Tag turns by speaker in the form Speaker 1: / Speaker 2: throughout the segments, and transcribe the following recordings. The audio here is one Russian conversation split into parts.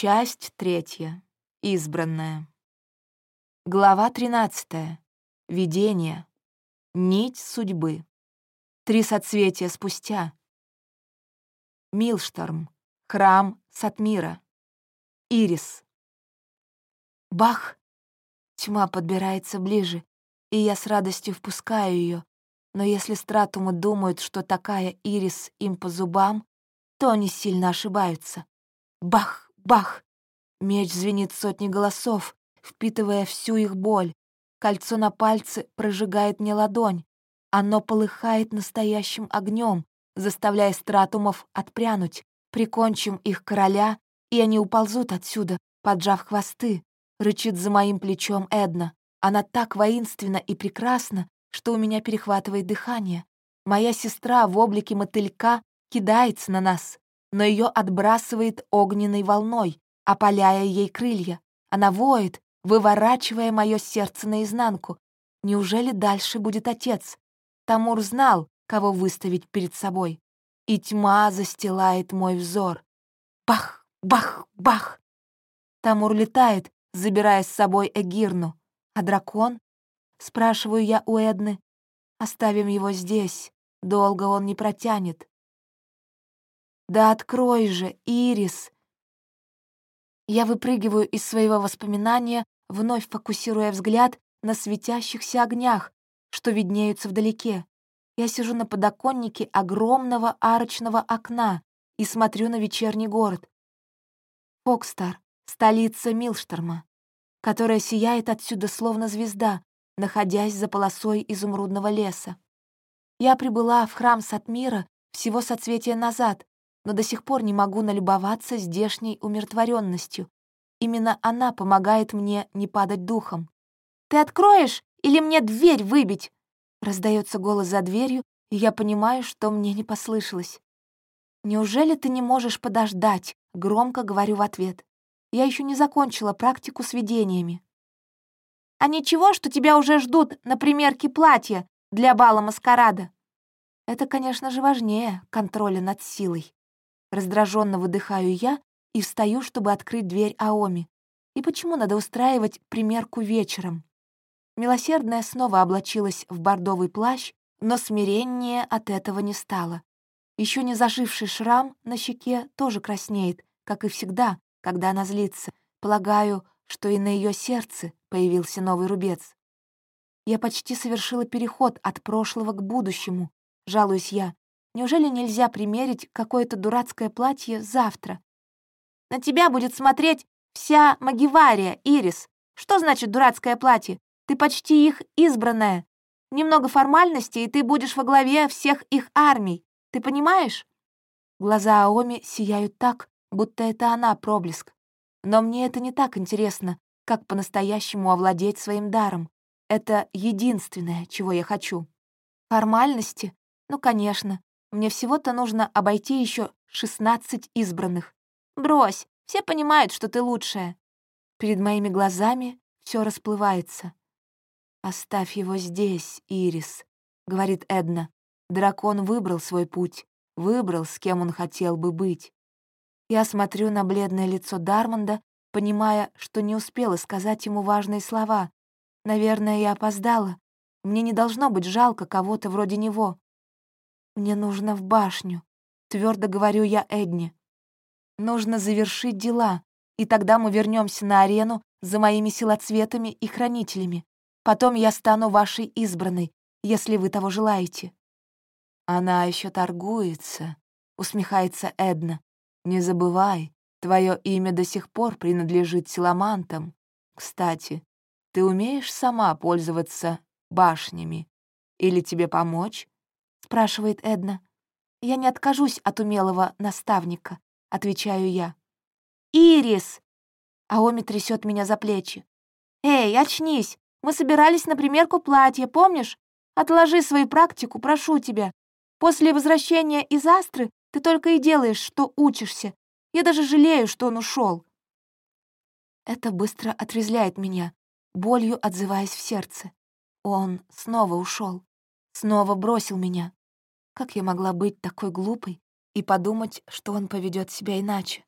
Speaker 1: Часть третья. Избранная. Глава тринадцатая. Видение. Нить судьбы. Три соцветия спустя. Милшторм. Храм Сатмира. Ирис. Бах! Тьма подбирается ближе, и я с радостью впускаю ее. Но если стратумы думают, что такая Ирис им по зубам, то они сильно ошибаются. Бах! Бах! Меч звенит сотни голосов, впитывая всю их боль. Кольцо на пальце прожигает мне ладонь. Оно полыхает настоящим огнем, заставляя стратумов отпрянуть. Прикончим их короля, и они уползут отсюда, поджав хвосты. Рычит за моим плечом Эдна. Она так воинственна и прекрасна, что у меня перехватывает дыхание. Моя сестра в облике мотылька кидается на нас но ее отбрасывает огненной волной, опаляя ей крылья. Она воет, выворачивая мое сердце наизнанку. Неужели дальше будет отец? Тамур знал, кого выставить перед собой. И тьма застилает мой взор. Бах, бах, бах! Тамур летает, забирая с собой Эгирну. А дракон? Спрашиваю я у Эдны. Оставим его здесь. Долго он не протянет. Да открой же, Ирис! Я выпрыгиваю из своего воспоминания, вновь фокусируя взгляд на светящихся огнях, что виднеются вдалеке. Я сижу на подоконнике огромного арочного окна и смотрю на вечерний город. Фокстар, столица Милшторма, которая сияет отсюда словно звезда, находясь за полосой изумрудного леса. Я прибыла в храм Сатмира всего соцветия назад, но до сих пор не могу налюбоваться здешней умиротворенностью. Именно она помогает мне не падать духом. «Ты откроешь или мне дверь выбить?» Раздается голос за дверью, и я понимаю, что мне не послышалось. «Неужели ты не можешь подождать?» — громко говорю в ответ. Я еще не закончила практику с видениями. «А ничего, что тебя уже ждут на примерке платья для бала маскарада?» Это, конечно же, важнее контроля над силой. Раздраженно выдыхаю я и встаю, чтобы открыть дверь Аоми. И почему надо устраивать примерку вечером? Милосердная снова облачилась в бордовый плащ, но смирение от этого не стало. Еще не заживший шрам на щеке тоже краснеет, как и всегда, когда она злится. Полагаю, что и на ее сердце появился новый рубец. Я почти совершила переход от прошлого к будущему, жалуюсь я, Неужели нельзя примерить какое-то дурацкое платье завтра? На тебя будет смотреть вся Магивария, Ирис. Что значит дурацкое платье? Ты почти их избранная. Немного формальности, и ты будешь во главе всех их армий. Ты понимаешь? Глаза Аоми сияют так, будто это она проблеск. Но мне это не так интересно, как по-настоящему овладеть своим даром. Это единственное, чего я хочу. Формальности? Ну, конечно. Мне всего-то нужно обойти еще шестнадцать избранных. Брось, все понимают, что ты лучшая. Перед моими глазами все расплывается. «Оставь его здесь, Ирис», — говорит Эдна. Дракон выбрал свой путь, выбрал, с кем он хотел бы быть. Я смотрю на бледное лицо Дармонда, понимая, что не успела сказать ему важные слова. Наверное, я опоздала. Мне не должно быть жалко кого-то вроде него. «Мне нужно в башню», — твердо говорю я Эдне. «Нужно завершить дела, и тогда мы вернемся на арену за моими силоцветами и хранителями. Потом я стану вашей избранной, если вы того желаете». «Она еще торгуется», — усмехается Эдна. «Не забывай, твое имя до сих пор принадлежит силамантам. Кстати, ты умеешь сама пользоваться башнями? Или тебе помочь?» Спрашивает Эдна. «Я не откажусь от умелого наставника», — отвечаю я. «Ирис!» Аоми трясет меня за плечи. «Эй, очнись! Мы собирались на примерку платья, помнишь? Отложи свою практику, прошу тебя. После возвращения из Астры ты только и делаешь, что учишься. Я даже жалею, что он ушел. Это быстро отрезвляет меня, болью отзываясь в сердце. Он снова ушел, снова бросил меня. Как я могла быть такой глупой и подумать, что он поведет себя иначе?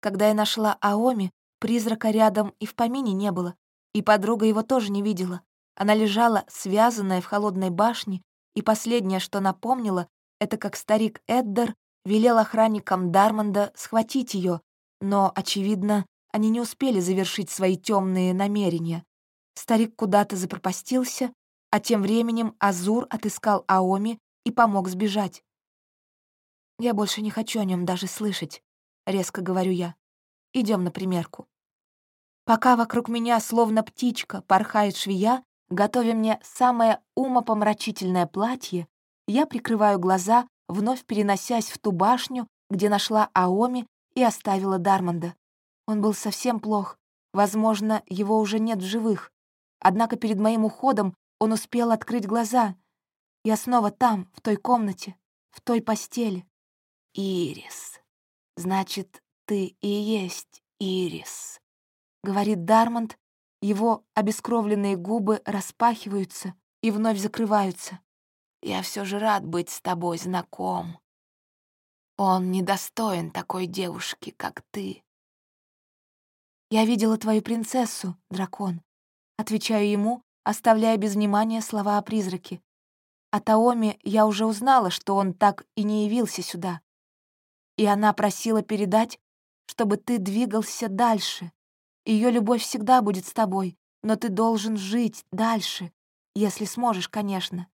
Speaker 1: Когда я нашла Аоми, призрака рядом и в помине не было, и подруга его тоже не видела. Она лежала, связанная в холодной башне, и последнее, что напомнила, это как старик Эддер велел охранникам Дармонда схватить ее, но, очевидно, они не успели завершить свои темные намерения. Старик куда-то запропастился, а тем временем Азур отыскал Аоми и помог сбежать. «Я больше не хочу о нем даже слышать», — резко говорю я. Идем на примерку. Пока вокруг меня, словно птичка, порхает швея, готовя мне самое умопомрачительное платье, я прикрываю глаза, вновь переносясь в ту башню, где нашла Аоми и оставила Дармонда. Он был совсем плох. Возможно, его уже нет в живых. Однако перед моим уходом он успел открыть глаза. Я снова там, в той комнате, в той постели. «Ирис. Значит, ты и есть Ирис», — говорит Дармонд. Его обескровленные губы распахиваются и вновь закрываются. «Я все же рад быть с тобой знаком. Он недостоин такой девушки, как ты». «Я видела твою принцессу, дракон», — отвечаю ему, оставляя без внимания слова о призраке. О Таоме я уже узнала, что он так и не явился сюда. И она просила передать, чтобы ты двигался дальше. Ее любовь всегда будет с тобой, но ты должен жить дальше, если сможешь, конечно.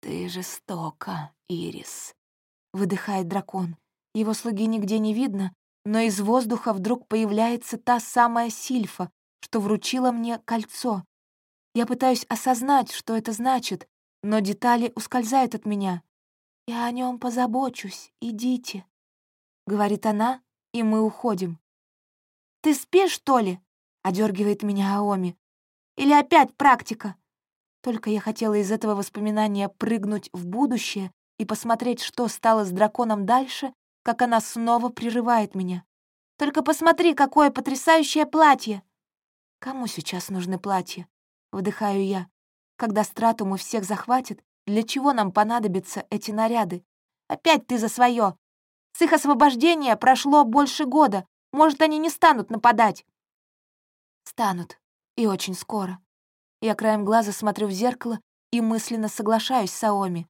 Speaker 1: «Ты жестока, Ирис», — выдыхает дракон. Его слуги нигде не видно, но из воздуха вдруг появляется та самая сильфа, что вручила мне кольцо. Я пытаюсь осознать, что это значит, но детали ускользают от меня. «Я о нем позабочусь, идите», — говорит она, и мы уходим. «Ты спишь, что ли?» — одергивает меня Аоми. «Или опять практика?» Только я хотела из этого воспоминания прыгнуть в будущее и посмотреть, что стало с драконом дальше, как она снова прерывает меня. «Только посмотри, какое потрясающее платье!» «Кому сейчас нужны платья?» — вдыхаю я. «Когда стратуму всех захватит, для чего нам понадобятся эти наряды? Опять ты за свое. С их освобождения прошло больше года. Может, они не станут нападать?» «Станут. И очень скоро». Я краем глаза смотрю в зеркало и мысленно соглашаюсь с Саоми.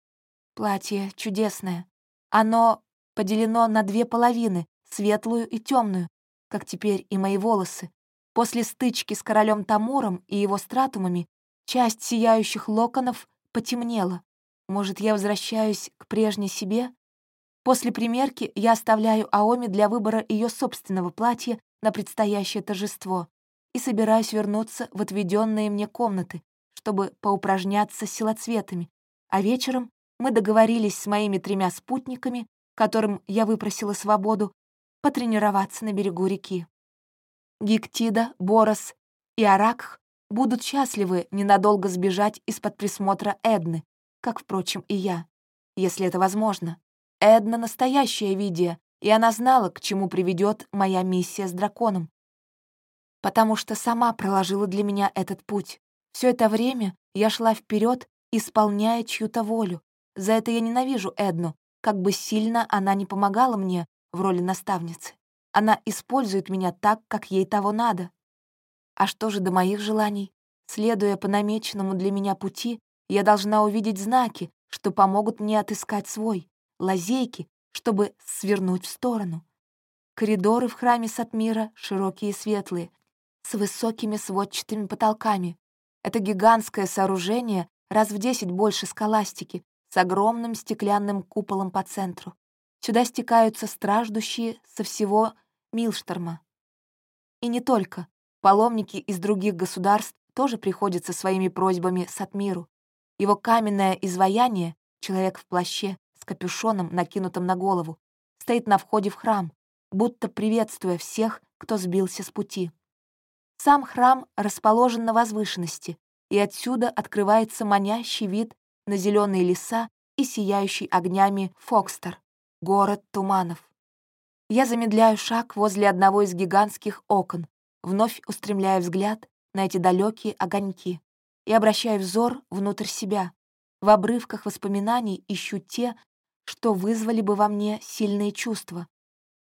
Speaker 1: Платье чудесное. Оно поделено на две половины, светлую и темную, как теперь и мои волосы. После стычки с королем Тамуром и его стратумами часть сияющих локонов потемнела. Может, я возвращаюсь к прежней себе? После примерки я оставляю Аоми для выбора ее собственного платья на предстоящее торжество и собираюсь вернуться в отведенные мне комнаты, чтобы поупражняться с силоцветами, а вечером мы договорились с моими тремя спутниками которым я выпросила свободу, потренироваться на берегу реки. Гиктида, Борос и Аракх будут счастливы ненадолго сбежать из-под присмотра Эдны, как, впрочем, и я, если это возможно. Эдна — настоящая Видия, и она знала, к чему приведет моя миссия с драконом. Потому что сама проложила для меня этот путь. Все это время я шла вперед, исполняя чью-то волю. За это я ненавижу Эдну, как бы сильно она не помогала мне в роли наставницы. Она использует меня так, как ей того надо. А что же до моих желаний? Следуя по намеченному для меня пути, я должна увидеть знаки, что помогут мне отыскать свой, лазейки, чтобы свернуть в сторону. Коридоры в храме Сатмира широкие и светлые, с высокими сводчатыми потолками. Это гигантское сооружение раз в десять больше скаластики, с огромным стеклянным куполом по центру. Сюда стекаются страждущие со всего Милшторма. И не только. Паломники из других государств тоже приходят со своими просьбами Сатмиру. Его каменное изваяние, человек в плаще с капюшоном, накинутым на голову, стоит на входе в храм, будто приветствуя всех, кто сбился с пути. Сам храм расположен на возвышенности, и отсюда открывается манящий вид на зеленые леса и сияющий огнями Фокстер, город туманов. Я замедляю шаг возле одного из гигантских окон, вновь устремляя взгляд на эти далекие огоньки и обращаю взор внутрь себя. В обрывках воспоминаний ищу те, что вызвали бы во мне сильные чувства.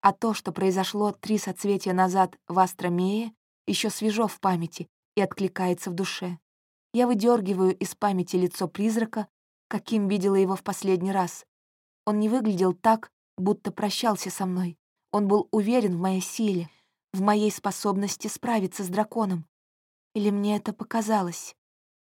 Speaker 1: а то, что произошло три соцветия назад в Астромее, еще свежо в памяти и откликается в душе. Я выдергиваю из памяти лицо призрака, каким видела его в последний раз. Он не выглядел так, будто прощался со мной. Он был уверен в моей силе, в моей способности справиться с драконом. Или мне это показалось?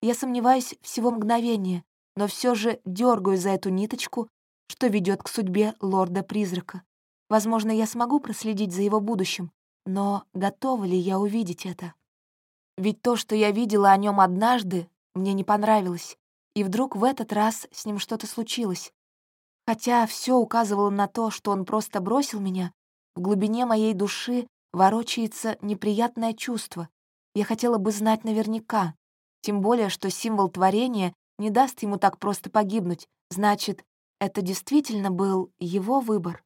Speaker 1: Я сомневаюсь всего мгновения, но все же дергаю за эту ниточку, что ведет к судьбе лорда-призрака. Возможно, я смогу проследить за его будущим, но готова ли я увидеть это? Ведь то, что я видела о нем однажды, мне не понравилось, и вдруг в этот раз с ним что-то случилось. Хотя все указывало на то, что он просто бросил меня, в глубине моей души ворочается неприятное чувство. Я хотела бы знать наверняка, тем более, что символ творения не даст ему так просто погибнуть. Значит, это действительно был его выбор.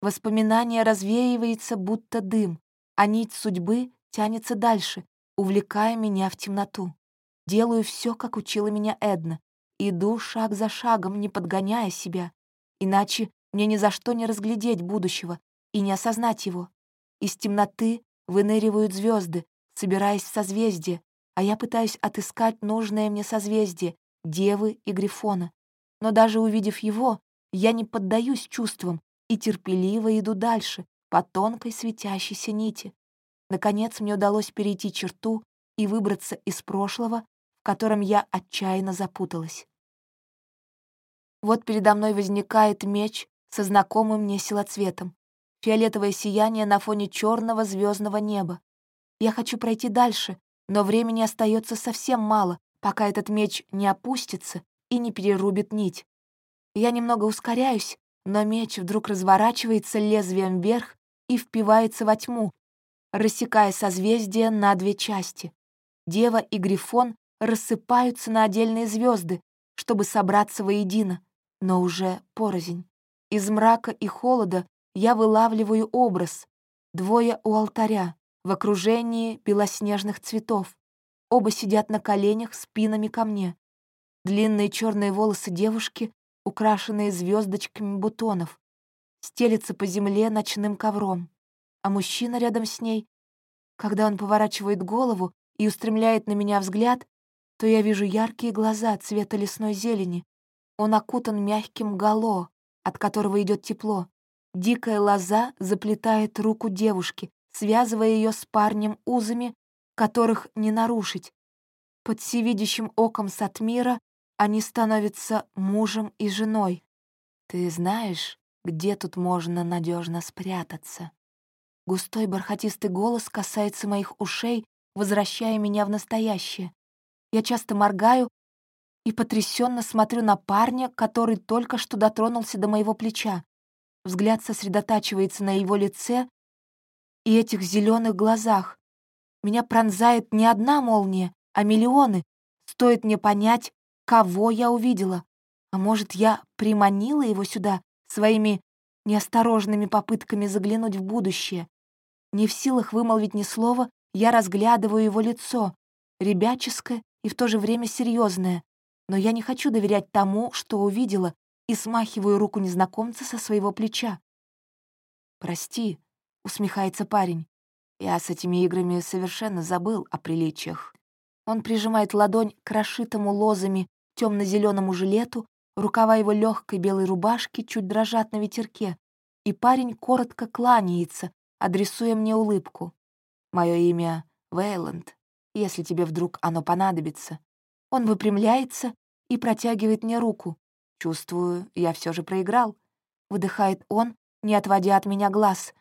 Speaker 1: Воспоминание развеивается, будто дым, а нить судьбы тянется дальше, увлекая меня в темноту. Делаю все, как учила меня Эдна. Иду шаг за шагом, не подгоняя себя. Иначе мне ни за что не разглядеть будущего и не осознать его. Из темноты выныривают звезды, собираясь в созвездие, а я пытаюсь отыскать нужное мне созвездие — Девы и Грифона. Но даже увидев его, я не поддаюсь чувствам и терпеливо иду дальше, по тонкой светящейся нити. Наконец мне удалось перейти черту и выбраться из прошлого, в котором я отчаянно запуталась. Вот передо мной возникает меч со знакомым мне силоцветом. Фиолетовое сияние на фоне черного звездного неба. Я хочу пройти дальше, но времени остается совсем мало, пока этот меч не опустится и не перерубит нить. Я немного ускоряюсь, но меч вдруг разворачивается лезвием вверх и впивается во тьму, рассекая созвездие на две части. Дева и Грифон рассыпаются на отдельные звезды, чтобы собраться воедино, но уже порознь. Из мрака и холода я вылавливаю образ. Двое у алтаря, в окружении белоснежных цветов. Оба сидят на коленях спинами ко мне. Длинные черные волосы девушки, украшенные звездочками бутонов, стелятся по земле ночным ковром. А мужчина рядом с ней, когда он поворачивает голову и устремляет на меня взгляд, то я вижу яркие глаза цвета лесной зелени. Он окутан мягким гало, от которого идет тепло. Дикая лоза заплетает руку девушки, связывая ее с парнем узами, которых не нарушить. Под всевидящим оком Сатмира они становятся мужем и женой. Ты знаешь, где тут можно надежно спрятаться? Густой бархатистый голос касается моих ушей, возвращая меня в настоящее. Я часто моргаю и потрясенно смотрю на парня, который только что дотронулся до моего плеча. Взгляд сосредотачивается на его лице и этих зеленых глазах. Меня пронзает не одна молния, а миллионы. Стоит мне понять, кого я увидела. А может, я приманила его сюда своими неосторожными попытками заглянуть в будущее. Не в силах вымолвить ни слова, я разглядываю его лицо, ребяческое и в то же время серьезное. Но я не хочу доверять тому, что увидела, и смахиваю руку незнакомца со своего плеча. «Прости», — усмехается парень, — «я с этими играми совершенно забыл о приличиях». Он прижимает ладонь к расшитому лозами темно-зеленому жилету, рукава его легкой белой рубашки чуть дрожат на ветерке, и парень коротко кланяется, адресуя мне улыбку. Мое имя Вейланд, если тебе вдруг оно понадобится. Он выпрямляется и протягивает мне руку. Чувствую, я все же проиграл. Выдыхает он, не отводя от меня глаз.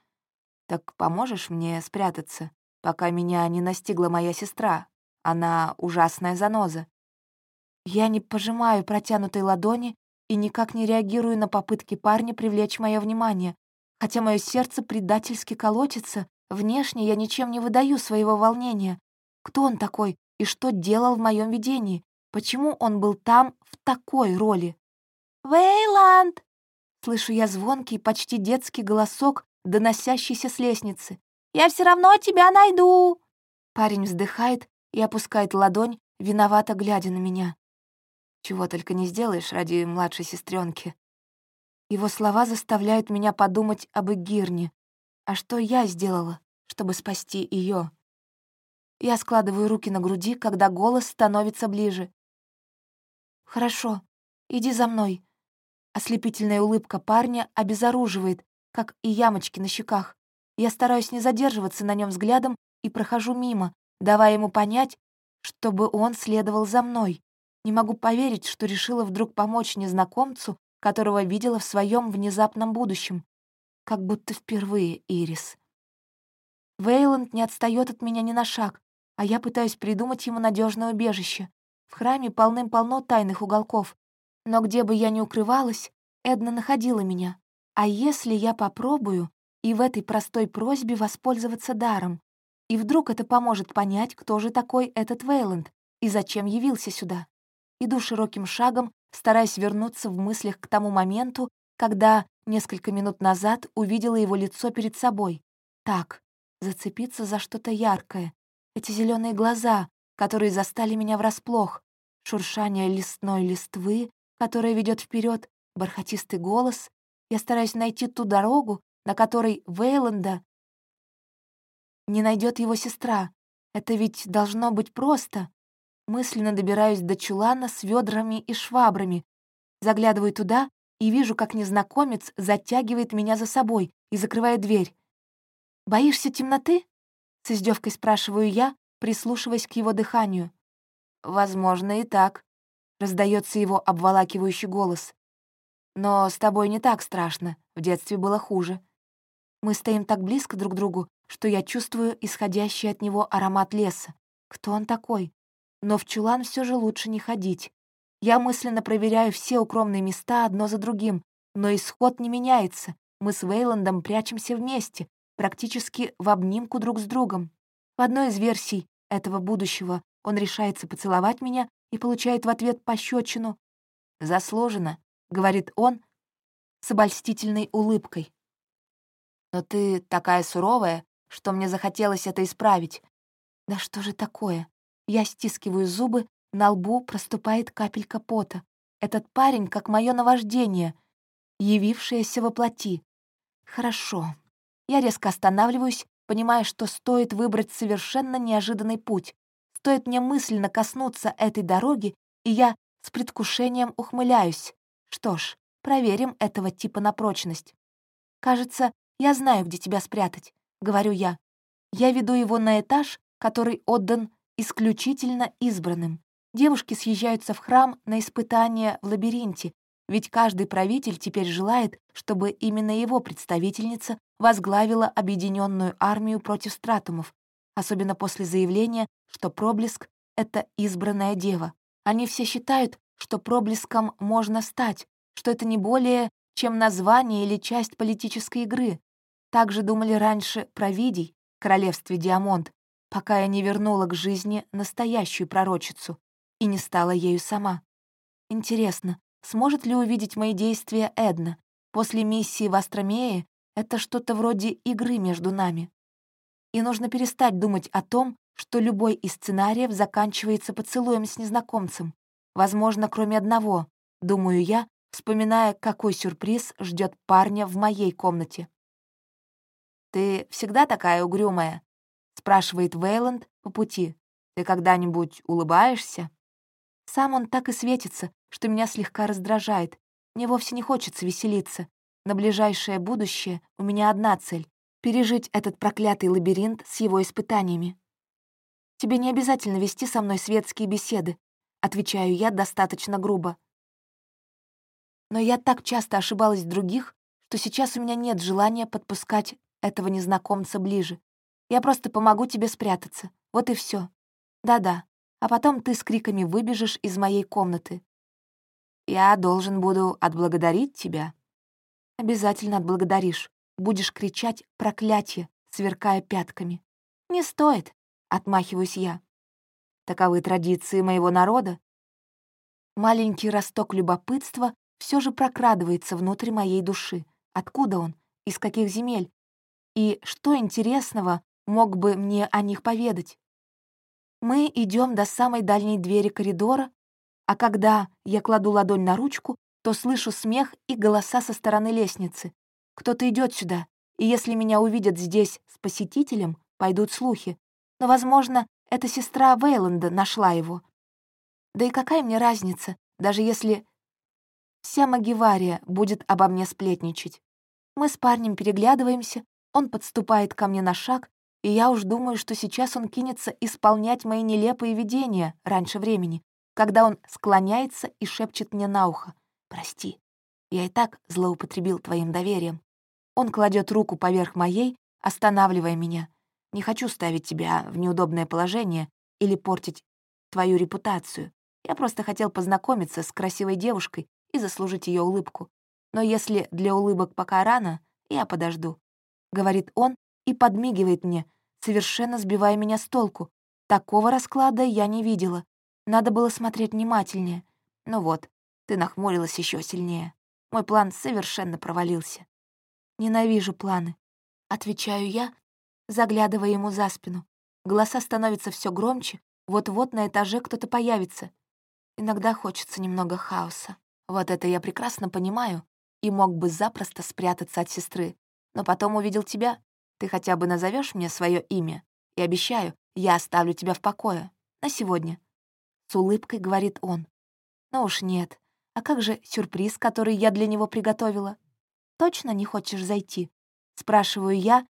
Speaker 1: Так поможешь мне спрятаться, пока меня не настигла моя сестра? Она ужасная заноза. Я не пожимаю протянутой ладони и никак не реагирую на попытки парня привлечь мое внимание. Хотя мое сердце предательски колотится, внешне я ничем не выдаю своего волнения. Кто он такой и что делал в моем видении? Почему он был там в такой роли? «Вейланд!» Слышу я звонкий, почти детский голосок, доносящийся с лестницы. «Я все равно тебя найду!» Парень вздыхает и опускает ладонь, виновато глядя на меня. Чего только не сделаешь ради младшей сестренки. Его слова заставляют меня подумать об Игирне, А что я сделала, чтобы спасти ее? Я складываю руки на груди, когда голос становится ближе. «Хорошо, иди за мной». Ослепительная улыбка парня обезоруживает, как и ямочки на щеках. Я стараюсь не задерживаться на нем взглядом и прохожу мимо, давая ему понять, чтобы он следовал за мной. Не могу поверить, что решила вдруг помочь незнакомцу, которого видела в своем внезапном будущем. Как будто впервые, Ирис. Вейланд не отстает от меня ни на шаг, а я пытаюсь придумать ему надежное убежище. В храме полным-полно тайных уголков. Но где бы я ни укрывалась, Эдна находила меня. А если я попробую и в этой простой просьбе воспользоваться даром? И вдруг это поможет понять, кто же такой этот Вейланд и зачем явился сюда? Иду широким шагом, стараясь вернуться в мыслях к тому моменту, когда несколько минут назад увидела его лицо перед собой. Так, зацепиться за что-то яркое. Эти зеленые глаза, которые застали меня врасплох, шуршание листной листвы, которая ведет вперед, бархатистый голос. Я стараюсь найти ту дорогу, на которой Вейланда не найдет его сестра. Это ведь должно быть просто. Мысленно добираюсь до чулана с ведрами и швабрами, заглядываю туда и вижу, как незнакомец затягивает меня за собой и закрывает дверь. «Боишься темноты?» — с издевкой спрашиваю я, прислушиваясь к его дыханию. «Возможно, и так», — раздается его обволакивающий голос. «Но с тобой не так страшно, в детстве было хуже». Мы стоим так близко друг к другу, что я чувствую исходящий от него аромат леса. Кто он такой? но в чулан все же лучше не ходить. Я мысленно проверяю все укромные места одно за другим, но исход не меняется. Мы с Вейландом прячемся вместе, практически в обнимку друг с другом. В одной из версий этого будущего он решается поцеловать меня и получает в ответ пощечину. «Заслуженно», — говорит он с обольстительной улыбкой. «Но ты такая суровая, что мне захотелось это исправить». «Да что же такое? Я стискиваю зубы, на лбу проступает капелька пота. Этот парень как мое наваждение, явившееся во плоти. Хорошо. Я резко останавливаюсь, понимая, что стоит выбрать совершенно неожиданный путь. Стоит мне мысленно коснуться этой дороги, и я с предвкушением ухмыляюсь. Что ж, проверим этого типа на прочность. «Кажется, я знаю, где тебя спрятать», — говорю я. Я веду его на этаж, который отдан исключительно избранным. Девушки съезжаются в храм на испытание в лабиринте, ведь каждый правитель теперь желает, чтобы именно его представительница возглавила объединенную армию против стратумов, особенно после заявления, что проблеск — это избранная дева. Они все считают, что проблеском можно стать, что это не более чем название или часть политической игры. Также думали раньше про Видий, королевстве Диамонт, пока я не вернула к жизни настоящую пророчицу и не стала ею сама. Интересно, сможет ли увидеть мои действия Эдна? После миссии в Астромее это что-то вроде игры между нами. И нужно перестать думать о том, что любой из сценариев заканчивается поцелуем с незнакомцем. Возможно, кроме одного, думаю я, вспоминая, какой сюрприз ждет парня в моей комнате. «Ты всегда такая угрюмая?» спрашивает Вейланд по пути. «Ты когда-нибудь улыбаешься?» Сам он так и светится, что меня слегка раздражает. Мне вовсе не хочется веселиться. На ближайшее будущее у меня одна цель — пережить этот проклятый лабиринт с его испытаниями. «Тебе не обязательно вести со мной светские беседы», — отвечаю я достаточно грубо. Но я так часто ошибалась в других, что сейчас у меня нет желания подпускать этого незнакомца ближе. Я просто помогу тебе спрятаться. Вот и все. Да-да. А потом ты с криками выбежишь из моей комнаты. Я должен буду отблагодарить тебя. Обязательно отблагодаришь. Будешь кричать «проклятие», сверкая пятками. Не стоит, отмахиваюсь я. Таковы традиции моего народа. Маленький росток любопытства все же прокрадывается внутрь моей души. Откуда он? Из каких земель? И что интересного мог бы мне о них поведать. Мы идем до самой дальней двери коридора, а когда я кладу ладонь на ручку, то слышу смех и голоса со стороны лестницы. Кто-то идет сюда, и если меня увидят здесь с посетителем, пойдут слухи. Но, возможно, эта сестра Вейланда нашла его. Да и какая мне разница, даже если вся Магивария будет обо мне сплетничать. Мы с парнем переглядываемся, он подступает ко мне на шаг, и я уж думаю, что сейчас он кинется исполнять мои нелепые видения раньше времени, когда он склоняется и шепчет мне на ухо. «Прости, я и так злоупотребил твоим доверием». Он кладет руку поверх моей, останавливая меня. «Не хочу ставить тебя в неудобное положение или портить твою репутацию. Я просто хотел познакомиться с красивой девушкой и заслужить ее улыбку. Но если для улыбок пока рано, я подожду», — говорит он и подмигивает мне, совершенно сбивая меня с толку. Такого расклада я не видела. Надо было смотреть внимательнее. Ну вот, ты нахмурилась еще сильнее. Мой план совершенно провалился. Ненавижу планы. Отвечаю я, заглядывая ему за спину. Голоса становятся все громче, вот-вот на этаже кто-то появится. Иногда хочется немного хаоса. Вот это я прекрасно понимаю и мог бы запросто спрятаться от сестры. Но потом увидел тебя. Ты хотя бы назовешь мне свое имя. И обещаю, я оставлю тебя в покое. На сегодня. С улыбкой говорит он. Ну уж нет. А как же сюрприз, который я для него приготовила? Точно не хочешь зайти? Спрашиваю я,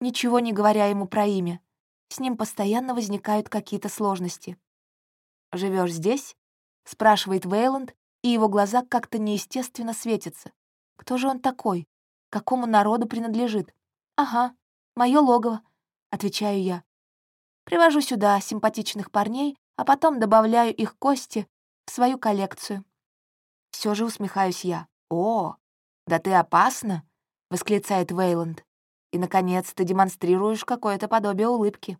Speaker 1: ничего не говоря ему про имя. С ним постоянно возникают какие-то сложности. Живешь здесь?» — спрашивает Вейланд, и его глаза как-то неестественно светятся. Кто же он такой? Какому народу принадлежит? «Ага, мое логово», — отвечаю я. Привожу сюда симпатичных парней, а потом добавляю их кости в свою коллекцию. Все же усмехаюсь я. «О, да ты опасна!» — восклицает Вейланд. «И, наконец, ты демонстрируешь какое-то подобие улыбки».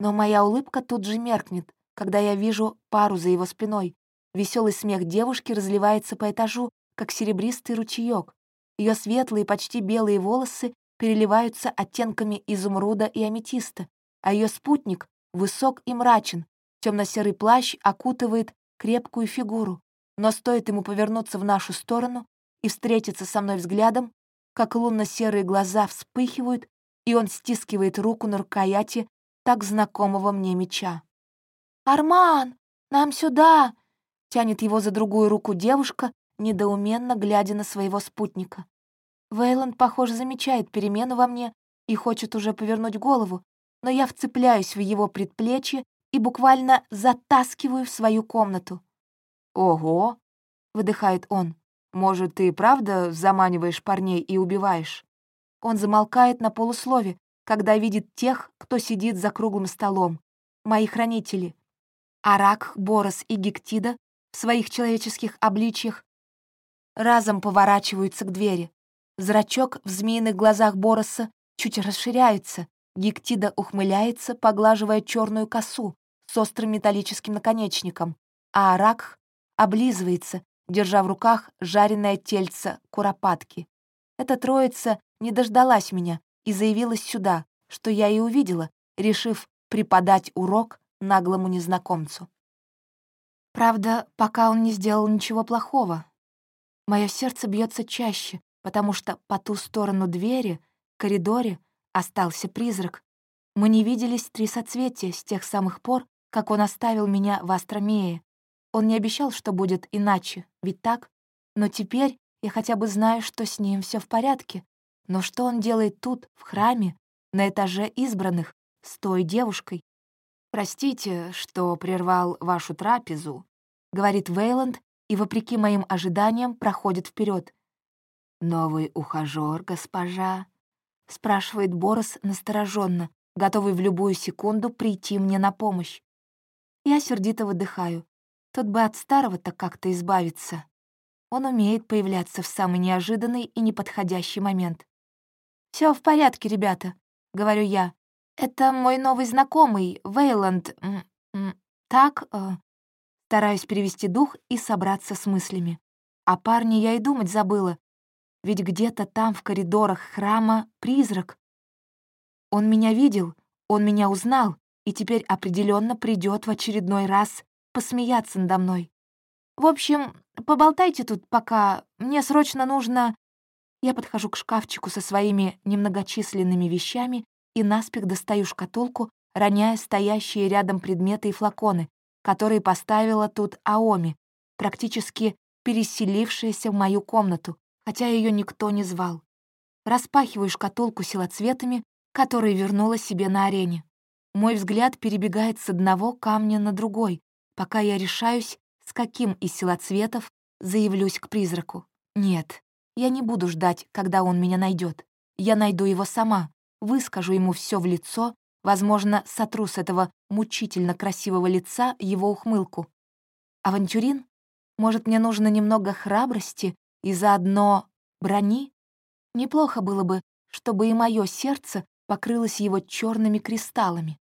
Speaker 1: Но моя улыбка тут же меркнет, когда я вижу пару за его спиной. Веселый смех девушки разливается по этажу, как серебристый ручеек. Ее светлые, почти белые волосы переливаются оттенками изумруда и аметиста, а ее спутник высок и мрачен, темно-серый плащ окутывает крепкую фигуру. Но стоит ему повернуться в нашу сторону и встретиться со мной взглядом, как лунно-серые глаза вспыхивают, и он стискивает руку на рукояти так знакомого мне меча. «Арман, нам сюда!» — тянет его за другую руку девушка, недоуменно глядя на своего спутника. Вейланд, похоже, замечает перемену во мне и хочет уже повернуть голову, но я вцепляюсь в его предплечье и буквально затаскиваю в свою комнату. «Ого!» — выдыхает он. «Может, ты правда заманиваешь парней и убиваешь?» Он замолкает на полуслове, когда видит тех, кто сидит за круглым столом. Мои хранители. Арак, Борос и Гектида в своих человеческих обличьях разом поворачиваются к двери. Зрачок в змеиных глазах Бороса чуть расширяется. Гектида ухмыляется, поглаживая черную косу с острым металлическим наконечником, а Арак облизывается, держа в руках жареное тельце куропатки. Эта троица не дождалась меня и заявилась сюда, что я и увидела, решив преподать урок наглому незнакомцу. Правда, пока он не сделал ничего плохого. Мое сердце бьется чаще, потому что по ту сторону двери, в коридоре, остался призрак. Мы не виделись три соцветия с тех самых пор, как он оставил меня в Астромее, он не обещал, что будет иначе, ведь так? Но теперь я хотя бы знаю, что с ним все в порядке. Но что он делает тут, в храме, на этаже избранных, с той девушкой? «Простите, что прервал вашу трапезу», — говорит Вейланд, и, вопреки моим ожиданиям, проходит вперед. «Новый ухажёр, госпожа?» — спрашивает Борос настороженно, готовый в любую секунду прийти мне на помощь. Я сердито выдыхаю. Тот бы от старого-то как-то избавиться. Он умеет появляться в самый неожиданный и неподходящий момент. Все в порядке, ребята», — говорю я. «Это мой новый знакомый, Вейланд. Так...» э, Стараюсь перевести дух и собраться с мыслями. О парне я и думать забыла. Ведь где-то там, в коридорах храма, призрак. Он меня видел, он меня узнал, и теперь определенно придет в очередной раз посмеяться надо мной. В общем, поболтайте тут пока, мне срочно нужно... Я подхожу к шкафчику со своими немногочисленными вещами и наспех достаю шкатулку, роняя стоящие рядом предметы и флаконы, которые поставила тут Аоми, практически переселившаяся в мою комнату, хотя ее никто не звал. Распахиваю шкатулку силоцветами, которые вернула себе на арене. Мой взгляд перебегает с одного камня на другой, пока я решаюсь, с каким из силоцветов заявлюсь к призраку. Нет, я не буду ждать, когда он меня найдет. Я найду его сама, выскажу ему все в лицо, возможно, сотру с этого мучительно красивого лица его ухмылку. Авантюрин? Может, мне нужно немного храбрости и заодно брони? Неплохо было бы, чтобы и мое сердце покрылось его черными кристаллами.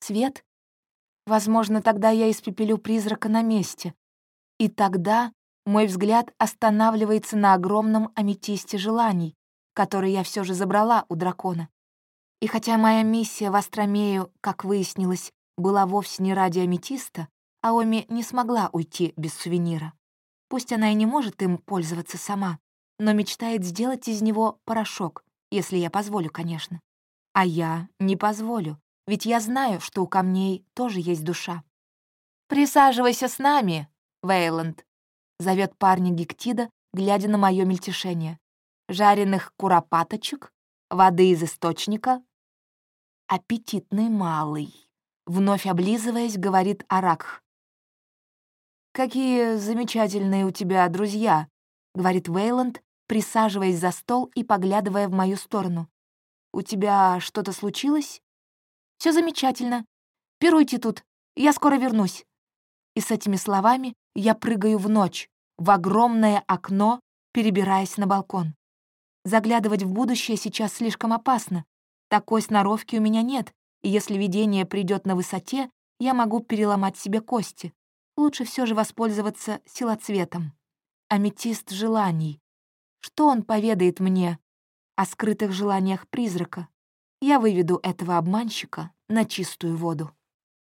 Speaker 1: Свет? Возможно, тогда я испепелю призрака на месте. И тогда мой взгляд останавливается на огромном аметисте желаний, который я все же забрала у дракона. И хотя моя миссия в Астромею, как выяснилось, была вовсе не ради аметиста, Аоми не смогла уйти без сувенира. Пусть она и не может им пользоваться сама, но мечтает сделать из него порошок, если я позволю, конечно. А я не позволю, ведь я знаю, что у камней тоже есть душа. «Присаживайся с нами, Вейланд», — зовет парня Гектида, глядя на мое мельтешение. «Жареных куропаточек, воды из источника». «Аппетитный малый», — вновь облизываясь, говорит Аракх. «Какие замечательные у тебя друзья», — говорит Вейланд, присаживаясь за стол и поглядывая в мою сторону. «У тебя что-то случилось?» Все замечательно. Пируйте тут, я скоро вернусь». И с этими словами я прыгаю в ночь, в огромное окно, перебираясь на балкон. Заглядывать в будущее сейчас слишком опасно. Такой сноровки у меня нет, и если видение придет на высоте, я могу переломать себе кости лучше все же воспользоваться силоцветом. Аметист желаний. Что он поведает мне о скрытых желаниях призрака? Я выведу этого обманщика на чистую воду.